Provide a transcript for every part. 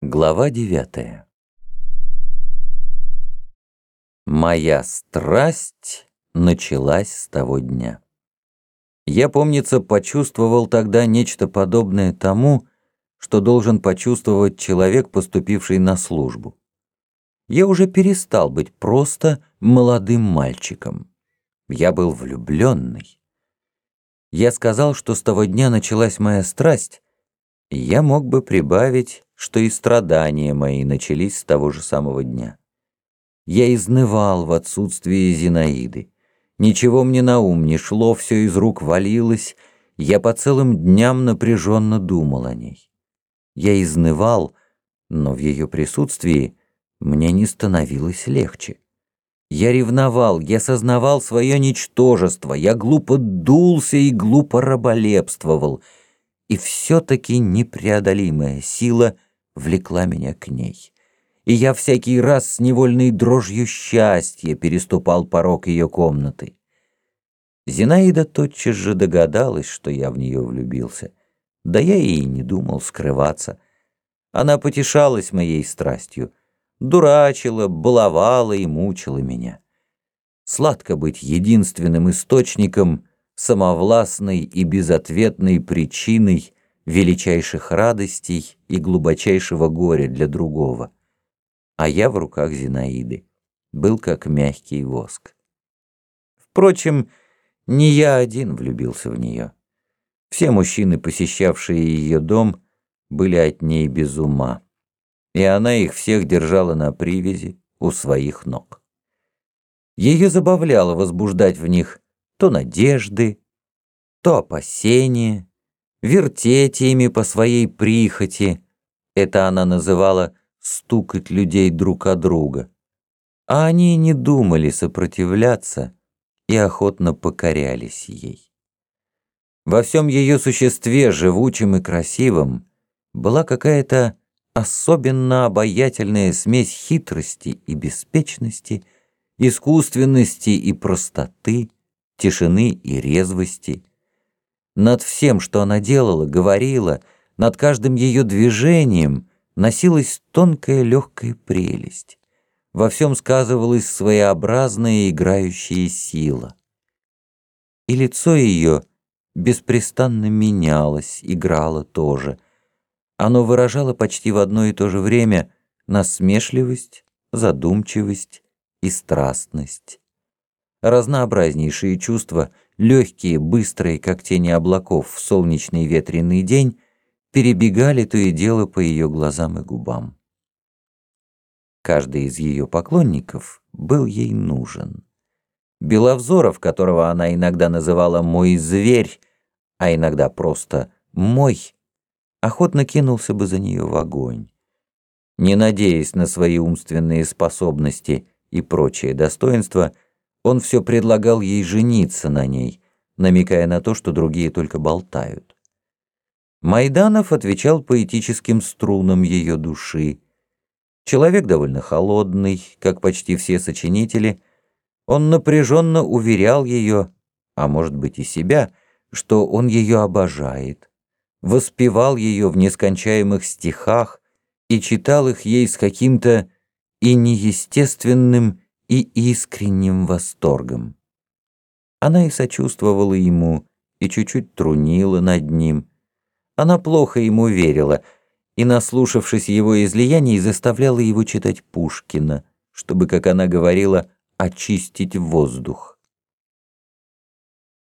Глава девятая Моя страсть началась с того дня. Я, помнится, почувствовал тогда нечто подобное тому, что должен почувствовать человек, поступивший на службу. Я уже перестал быть просто молодым мальчиком. Я был влюбленный. Я сказал, что с того дня началась моя страсть, и я мог бы прибавить, что и страдания мои начались с того же самого дня. Я изнывал в отсутствии Зинаиды. Ничего мне на ум не шло, все из рук валилось, я по целым дням напряженно думал о ней. Я изнывал, но в ее присутствии мне не становилось легче. Я ревновал, я сознавал свое ничтожество, я глупо дулся и глупо раболепствовал, и все-таки непреодолимая сила влекла меня к ней. И я всякий раз с невольной дрожью счастья переступал порог ее комнаты. Зинаида тотчас же догадалась, что я в нее влюбился. Да я и не думал скрываться. Она потешалась моей страстью, дурачила, баловала и мучила меня. Сладко быть единственным источником, самовластной и безответной причиной величайших радостей и глубочайшего горя для другого. А я в руках Зинаиды, был как мягкий воск. Впрочем, не я один влюбился в нее. Все мужчины, посещавшие ее дом, были от ней без ума и она их всех держала на привязи у своих ног. Ее забавляло возбуждать в них то надежды, то опасения, вертеть ими по своей прихоти, это она называла «стукать людей друг о друга», а они не думали сопротивляться и охотно покорялись ей. Во всем ее существе, живучем и красивом, была какая-то особенно обаятельная смесь хитрости и беспечности, искусственности и простоты, тишины и резвости. Над всем, что она делала, говорила, над каждым ее движением носилась тонкая легкая прелесть. Во всем сказывалась своеобразная играющая сила. И лицо ее беспрестанно менялось, играло тоже — оно выражало почти в одно и то же время насмешливость, задумчивость и страстность. Разнообразнейшие чувства, легкие, быстрые, как тени облаков в солнечный ветреный день, перебегали то и дело по ее глазам и губам. Каждый из ее поклонников был ей нужен. Беловзоров, которого она иногда называла «мой зверь», а иногда просто «мой», охотно кинулся бы за нее в огонь. Не надеясь на свои умственные способности и прочие достоинства, он все предлагал ей жениться на ней, намекая на то, что другие только болтают. Майданов отвечал поэтическим струнам ее души. Человек довольно холодный, как почти все сочинители, он напряженно уверял ее, а может быть и себя, что он ее обожает, воспевал ее в нескончаемых стихах и читал их ей с каким-то и неестественным, и искренним восторгом. Она и сочувствовала ему, и чуть-чуть трунила над ним. Она плохо ему верила, и, наслушавшись его излияний, заставляла его читать Пушкина, чтобы, как она говорила, очистить воздух.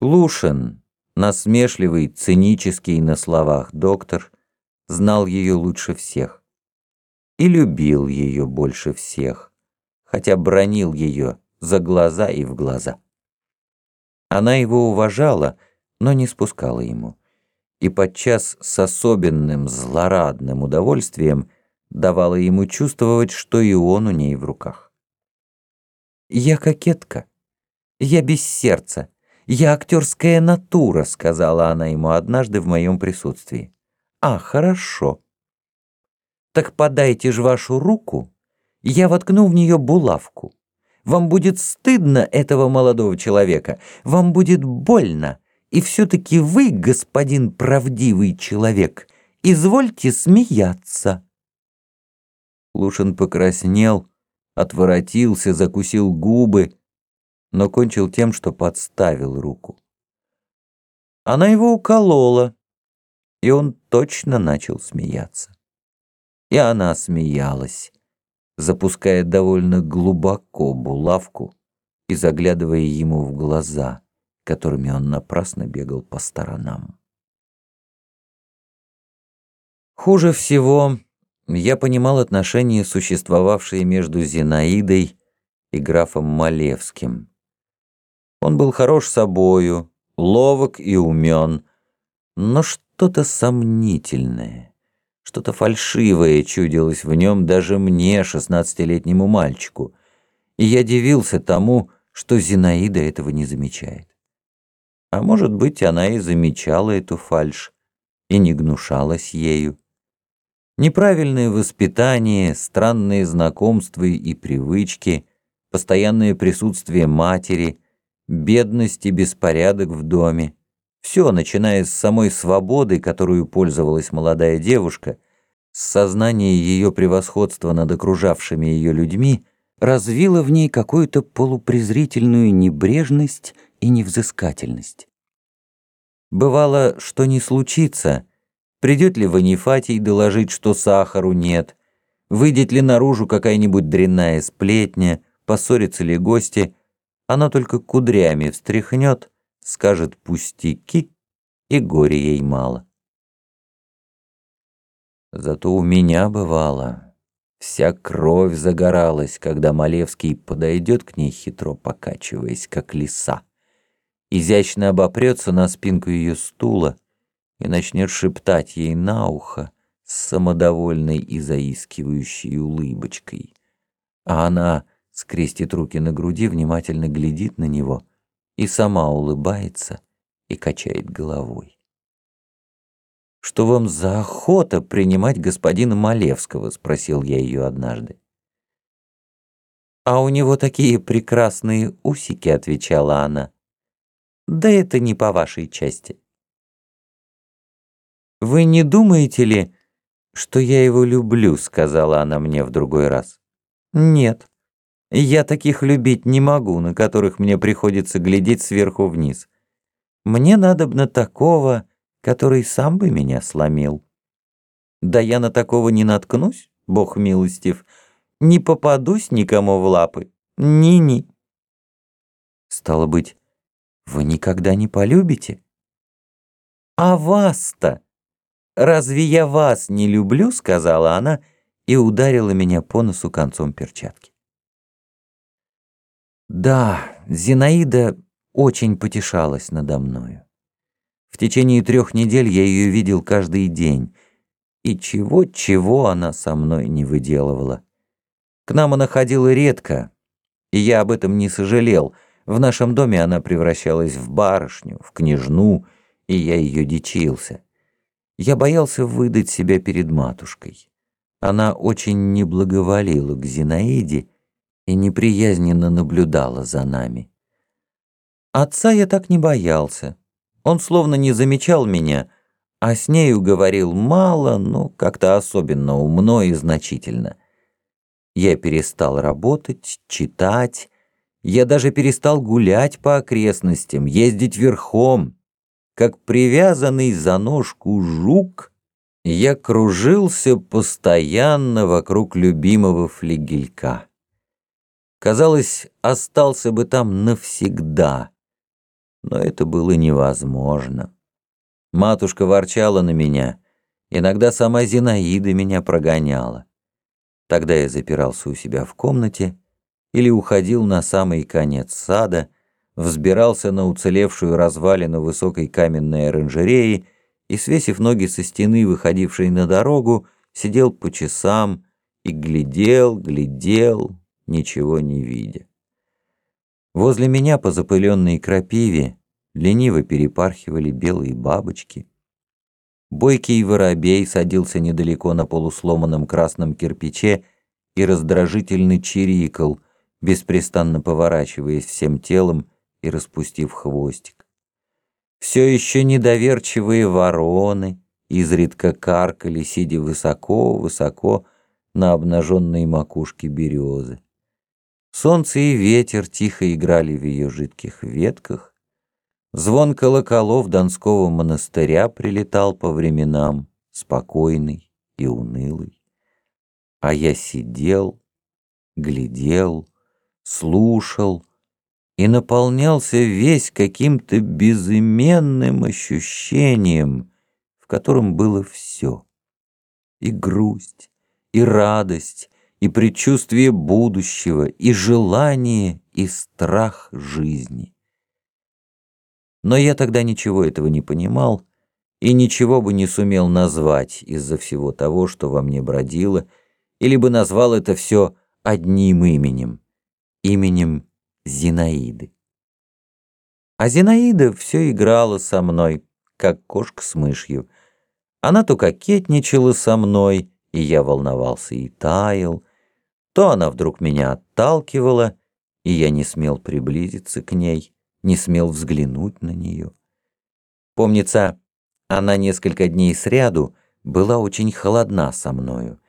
Лушин, Насмешливый, цинический на словах доктор знал ее лучше всех и любил ее больше всех, хотя бронил ее за глаза и в глаза. Она его уважала, но не спускала ему, и подчас с особенным злорадным удовольствием давала ему чувствовать, что и он у ней в руках. «Я кокетка, я без сердца», «Я актерская натура», — сказала она ему однажды в моем присутствии. «А, хорошо. Так подайте же вашу руку, я воткну в нее булавку. Вам будет стыдно этого молодого человека, вам будет больно, и все-таки вы, господин правдивый человек, извольте смеяться». Лушин покраснел, отворотился, закусил губы, но кончил тем, что подставил руку. Она его уколола, и он точно начал смеяться. И она смеялась, запуская довольно глубоко булавку и заглядывая ему в глаза, которыми он напрасно бегал по сторонам. Хуже всего я понимал отношения, существовавшие между Зинаидой и графом Малевским. Он был хорош собою, ловок и умен, но что-то сомнительное, что-то фальшивое чудилось в нем даже мне, шестнадцатилетнему мальчику, и я дивился тому, что Зинаида этого не замечает. А может быть, она и замечала эту фальшь и не гнушалась ею. Неправильное воспитание, странные знакомства и привычки, постоянное присутствие матери, бедность и беспорядок в доме. Все, начиная с самой свободы, которую пользовалась молодая девушка, с сознания ее превосходства над окружавшими ее людьми, развило в ней какую-то полупрезрительную небрежность и невзыскательность. Бывало, что не случится, придет ли Ванифатий доложить, что сахару нет, выйдет ли наружу какая-нибудь дрянная сплетня, поссорятся ли гости — она только кудрями встряхнет, скажет пустяки, и горе ей мало. Зато у меня бывало, вся кровь загоралась, когда Малевский подойдет к ней хитро покачиваясь, как лиса, изящно обопрется на спинку ее стула и начнет шептать ей на ухо с самодовольной и заискивающей улыбочкой. А она скрестит руки на груди, внимательно глядит на него и сама улыбается и качает головой. «Что вам за охота принимать господина Малевского?» — спросил я ее однажды. «А у него такие прекрасные усики», — отвечала она. «Да это не по вашей части». «Вы не думаете ли, что я его люблю?» — сказала она мне в другой раз. «Нет». Я таких любить не могу, на которых мне приходится глядеть сверху вниз. Мне надобно такого, который сам бы меня сломил. Да я на такого не наткнусь, бог милостив, не попадусь никому в лапы, ни-ни. Стало быть, вы никогда не полюбите? А вас-то? Разве я вас не люблю, сказала она и ударила меня по носу концом перчатки. Да, Зинаида очень потешалась надо мною. В течение трех недель я ее видел каждый день, и чего-чего она со мной не выделывала. К нам она ходила редко, и я об этом не сожалел. В нашем доме она превращалась в барышню, в княжну, и я ее дичился. Я боялся выдать себя перед матушкой. Она очень не благоволила к Зинаиде, и неприязненно наблюдала за нами. Отца я так не боялся. Он словно не замечал меня, а с нею говорил мало, но как-то особенно умно и значительно. Я перестал работать, читать, я даже перестал гулять по окрестностям, ездить верхом. Как привязанный за ножку жук, я кружился постоянно вокруг любимого флигелька. Казалось, остался бы там навсегда. Но это было невозможно. Матушка ворчала на меня. Иногда сама Зинаида меня прогоняла. Тогда я запирался у себя в комнате или уходил на самый конец сада, взбирался на уцелевшую развалину высокой каменной оранжереи и, свесив ноги со стены, выходившей на дорогу, сидел по часам и глядел, глядел, ничего не видя. Возле меня по запыленной крапиве лениво перепархивали белые бабочки. Бойкий воробей садился недалеко на полусломанном красном кирпиче и раздражительно чирикал, беспрестанно поворачиваясь всем телом и распустив хвостик. Все еще недоверчивые вороны изредка каркали, сидя высоко-высоко на обнаженной макушке березы. Солнце и ветер тихо играли в ее жидких ветках. Звон колоколов Донского монастыря прилетал по временам, спокойный и унылый. А я сидел, глядел, слушал и наполнялся весь каким-то безыменным ощущением, в котором было все. И грусть, и радость, и предчувствие будущего, и желание, и страх жизни. Но я тогда ничего этого не понимал и ничего бы не сумел назвать из-за всего того, что во мне бродило, или бы назвал это все одним именем, именем Зинаиды. А Зинаида все играла со мной, как кошка с мышью. Она то кокетничала со мной, и я волновался и таял, то она вдруг меня отталкивала, и я не смел приблизиться к ней, не смел взглянуть на нее. Помнится, она несколько дней сряду была очень холодна со мною.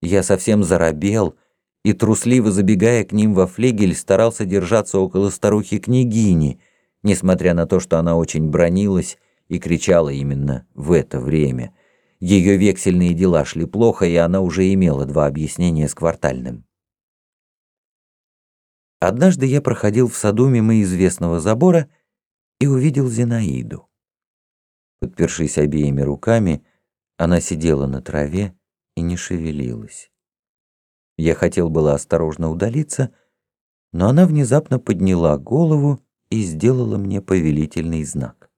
Я совсем заробел, и, трусливо забегая к ним во флигель, старался держаться около старухи-княгини, несмотря на то, что она очень бронилась и кричала именно в это время — ее вексельные дела шли плохо, и она уже имела два объяснения с квартальным. Однажды я проходил в саду мимо известного забора и увидел Зинаиду. Подпершись обеими руками, она сидела на траве и не шевелилась. Я хотел было осторожно удалиться, но она внезапно подняла голову и сделала мне повелительный знак.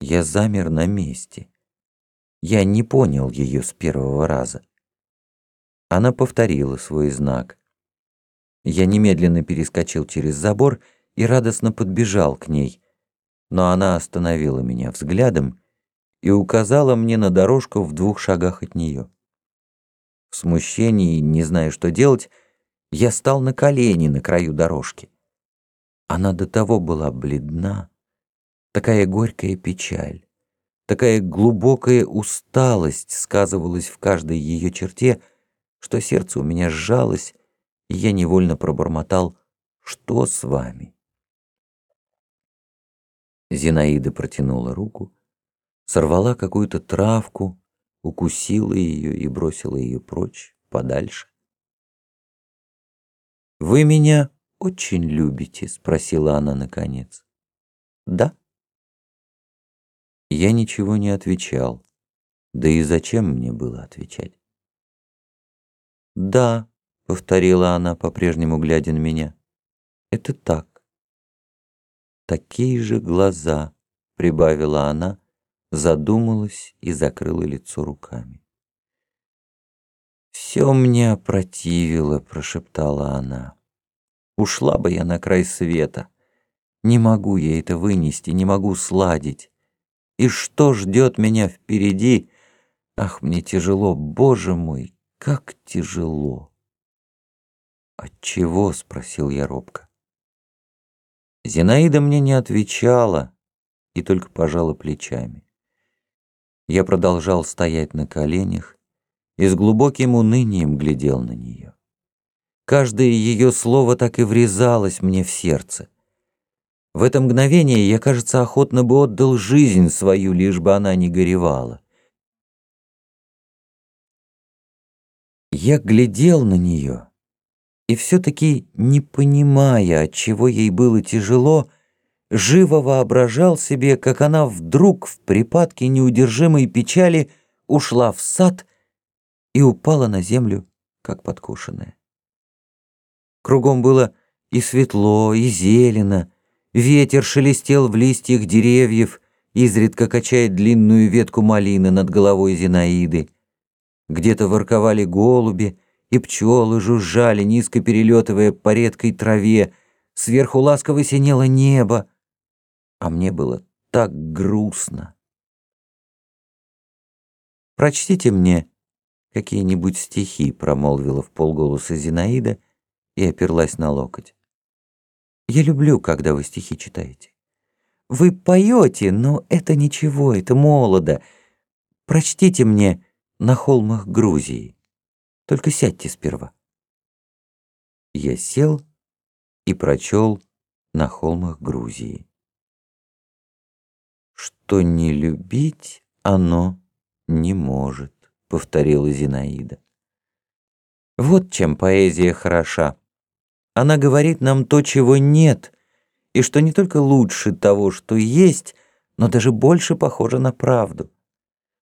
Я замер на месте. Я не понял ее с первого раза. Она повторила свой знак. Я немедленно перескочил через забор и радостно подбежал к ней, но она остановила меня взглядом и указала мне на дорожку в двух шагах от нее. В смущении, не зная, что делать, я стал на колени на краю дорожки. Она до того была бледна, такая горькая печаль. Такая глубокая усталость сказывалась в каждой ее черте, что сердце у меня сжалось, и я невольно пробормотал «Что с вами?». Зинаида протянула руку, сорвала какую-то травку, укусила ее и бросила ее прочь, подальше. «Вы меня очень любите?» — спросила она наконец. «Да?» Я ничего не отвечал. Да и зачем мне было отвечать? «Да», — повторила она, по-прежнему глядя на меня, — «это так». «Такие же глаза», — прибавила она, задумалась и закрыла лицо руками. «Все мне опротивило», — прошептала она. «Ушла бы я на край света. Не могу я это вынести, не могу сладить. И что ждет меня впереди? Ах, мне тяжело, боже мой, как тяжело. От чего? спросил я робко. Зинаида мне не отвечала и только пожала плечами. Я продолжал стоять на коленях и с глубоким унынием глядел на нее. Каждое ее слово так и врезалось мне в сердце. В это мгновение я, кажется, охотно бы отдал жизнь свою, лишь бы она не горевала. Я глядел на нее, и все-таки, не понимая, от чего ей было тяжело, живо воображал себе, как она вдруг в припадке неудержимой печали ушла в сад и упала на землю, как подкушенная. Кругом было и светло, и зелено, Ветер шелестел в листьях деревьев, изредка качая длинную ветку малины над головой Зинаиды. Где-то ворковали голуби, и пчелы жужжали, низко перелетывая по редкой траве. Сверху ласково синело небо, а мне было так грустно. «Прочтите мне какие-нибудь стихи», — промолвила в полголоса Зинаида и оперлась на локоть. Я люблю, когда вы стихи читаете. Вы поете, но это ничего, это молодо. Прочтите мне «На холмах Грузии». Только сядьте сперва. Я сел и прочел на холмах Грузии. Что не любить оно не может, повторила Зинаида. Вот чем поэзия хороша. Она говорит нам то, чего нет, и что не только лучше того, что есть, но даже больше похоже на правду.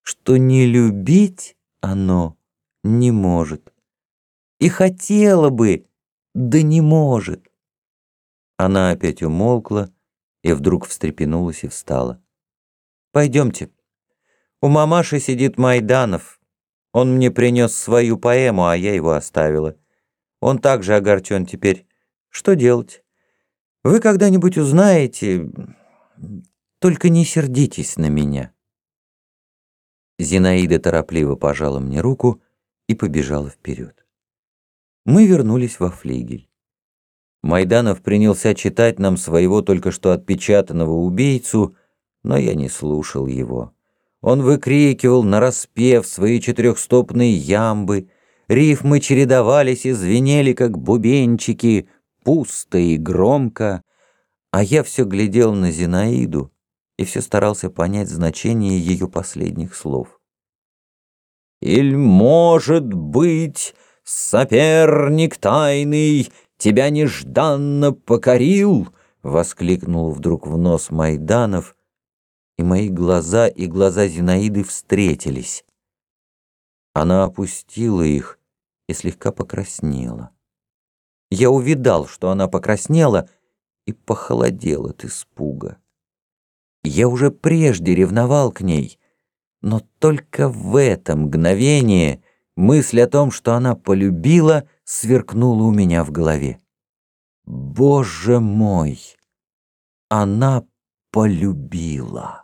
Что не любить оно не может. И хотела бы, да не может. Она опять умолкла и вдруг встрепенулась и встала. «Пойдемте. У мамаши сидит Майданов. Он мне принес свою поэму, а я его оставила. Он также огорчен теперь. Что делать? Вы когда-нибудь узнаете... Только не сердитесь на меня». Зинаида торопливо пожала мне руку и побежала вперед. Мы вернулись во флигель. Майданов принялся читать нам своего только что отпечатанного убийцу, но я не слушал его. Он выкрикивал нараспев свои четырехстопные ямбы, рифмы чередовались и звенели, как бубенчики, пусто и громко, а я все глядел на Зинаиду и все старался понять значение ее последних слов. «Иль, может быть, соперник тайный тебя нежданно покорил!» — воскликнул вдруг в нос Майданов, и мои глаза и глаза Зинаиды встретились. Она опустила их и слегка покраснела. Я увидал, что она покраснела, и похолодел от испуга. Я уже прежде ревновал к ней, но только в это мгновение мысль о том, что она полюбила, сверкнула у меня в голове. Боже мой! Она полюбила.